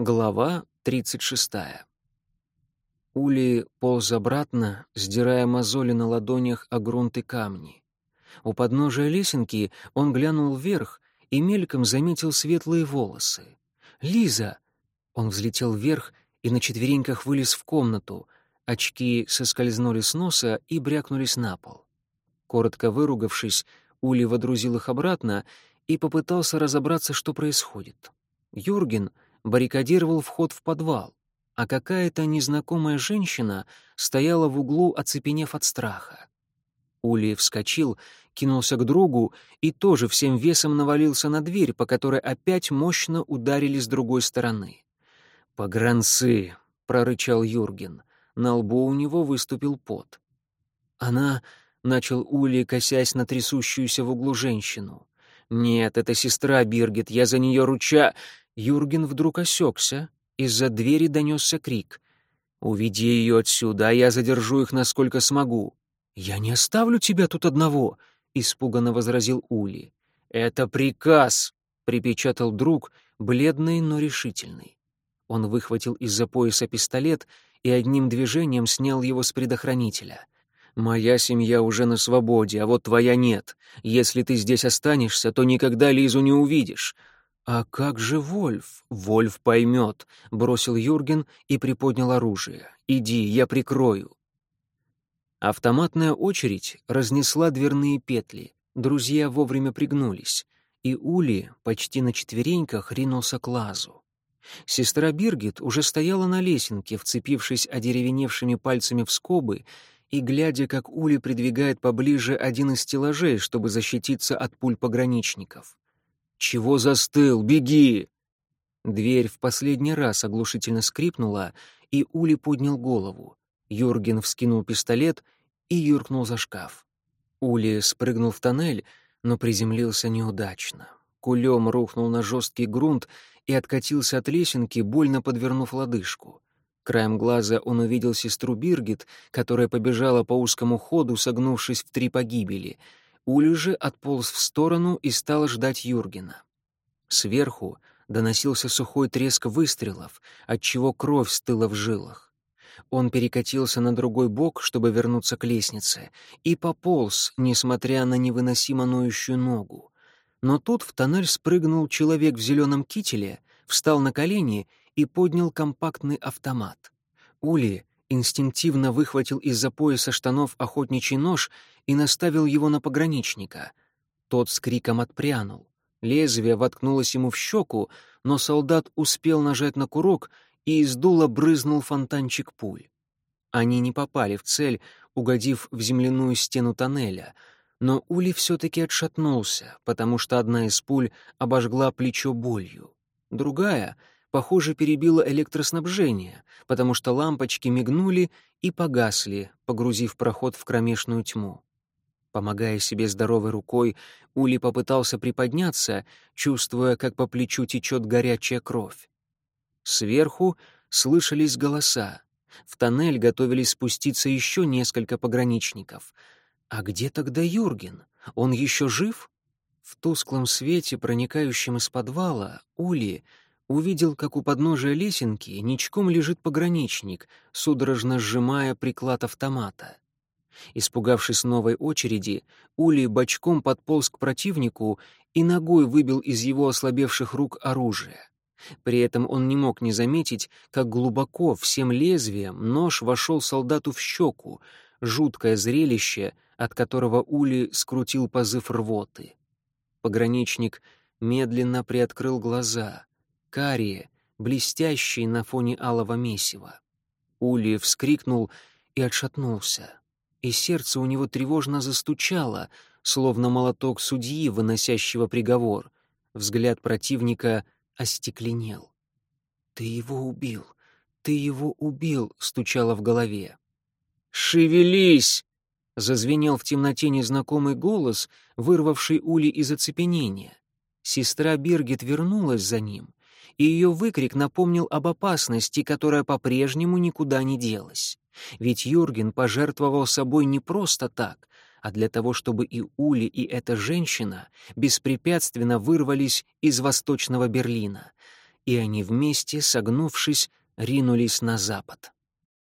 Глава 36. Ули полз обратно, сдирая мозоли на ладонях о грунт и камни. У подножия лесенки он глянул вверх и мельком заметил светлые волосы. «Лиза!» Он взлетел вверх и на четвереньках вылез в комнату. Очки соскользнули с носа и брякнулись на пол. Коротко выругавшись, Ули водрузил их обратно и попытался разобраться, что происходит. Юрген — баррикадировал вход в подвал, а какая-то незнакомая женщина стояла в углу, оцепенев от страха. Ули вскочил, кинулся к другу и тоже всем весом навалился на дверь, по которой опять мощно ударили с другой стороны. «Погранцы!» — прорычал Юрген. На лбу у него выступил пот. «Она...» — начал Ули, косясь на трясущуюся в углу женщину. «Нет, это сестра Биргит, я за нее руча...» Юрген вдруг осекся, из-за двери донесся крик. «Уведи ее отсюда, а я задержу их, насколько смогу». «Я не оставлю тебя тут одного», — испуганно возразил Ули. «Это приказ», — припечатал друг, бледный, но решительный. Он выхватил из-за пояса пистолет и одним движением снял его с предохранителя. «Моя семья уже на свободе, а вот твоя нет. Если ты здесь останешься, то никогда Лизу не увидишь. «А как же Вольф?» «Вольф поймет», — бросил Юрген и приподнял оружие. «Иди, я прикрою». Автоматная очередь разнесла дверные петли. Друзья вовремя пригнулись, и Ули почти на четвереньках ринулся к лазу. Сестра Биргит уже стояла на лесенке, вцепившись одеревеневшими пальцами в скобы и глядя, как Ули придвигает поближе один из стеллажей, чтобы защититься от пуль пограничников. «Чего застыл? Беги!» Дверь в последний раз оглушительно скрипнула, и Ули поднял голову. Юрген вскинул пистолет и юркнул за шкаф. Ули спрыгнул в тоннель, но приземлился неудачно. Кулем рухнул на жесткий грунт и откатился от лесенки, больно подвернув лодыжку. Краем глаза он увидел сестру Биргит, которая побежала по узкому ходу, согнувшись в три погибели — Ули же отполз в сторону и стал ждать Юргена. Сверху доносился сухой треск выстрелов, отчего кровь стыла в жилах. Он перекатился на другой бок, чтобы вернуться к лестнице, и пополз, несмотря на невыносимо ноющую ногу. Но тут в тоннель спрыгнул человек в зеленом кителе, встал на колени и поднял компактный автомат. Ули инстинктивно выхватил из-за пояса штанов охотничий нож и наставил его на пограничника. Тот с криком отпрянул. Лезвие воткнулось ему в щеку, но солдат успел нажать на курок, и из дула брызнул фонтанчик пуль. Они не попали в цель, угодив в земляную стену тоннеля, но Ули все-таки отшатнулся, потому что одна из пуль обожгла плечо болью. Другая — похоже, перебило электроснабжение, потому что лампочки мигнули и погасли, погрузив проход в кромешную тьму. Помогая себе здоровой рукой, Ули попытался приподняться, чувствуя, как по плечу течет горячая кровь. Сверху слышались голоса. В тоннель готовились спуститься еще несколько пограничников. А где тогда Юрген? Он еще жив? В тусклом свете, проникающем из подвала, Ули увидел, как у подножия лесенки ничком лежит пограничник, судорожно сжимая приклад автомата. Испугавшись новой очереди, Ули бочком подполз к противнику и ногой выбил из его ослабевших рук оружие. При этом он не мог не заметить, как глубоко всем лезвием нож вошел солдату в щеку, жуткое зрелище, от которого Ули скрутил позыв рвоты. Пограничник медленно приоткрыл глаза карие, блестящие на фоне алого месива. Ули вскрикнул и отшатнулся, и сердце у него тревожно застучало, словно молоток судьи, выносящего приговор. Взгляд противника остекленел. «Ты его убил! Ты его убил!» — стучало в голове. «Шевелись!» — зазвенел в темноте незнакомый голос, вырвавший Ули из оцепенения. Сестра Биргит вернулась за ним и ее выкрик напомнил об опасности, которая по-прежнему никуда не делась. Ведь Юрген пожертвовал собой не просто так, а для того, чтобы и Ули, и эта женщина беспрепятственно вырвались из восточного Берлина. и они вместе, согнувшись, ринулись на запад.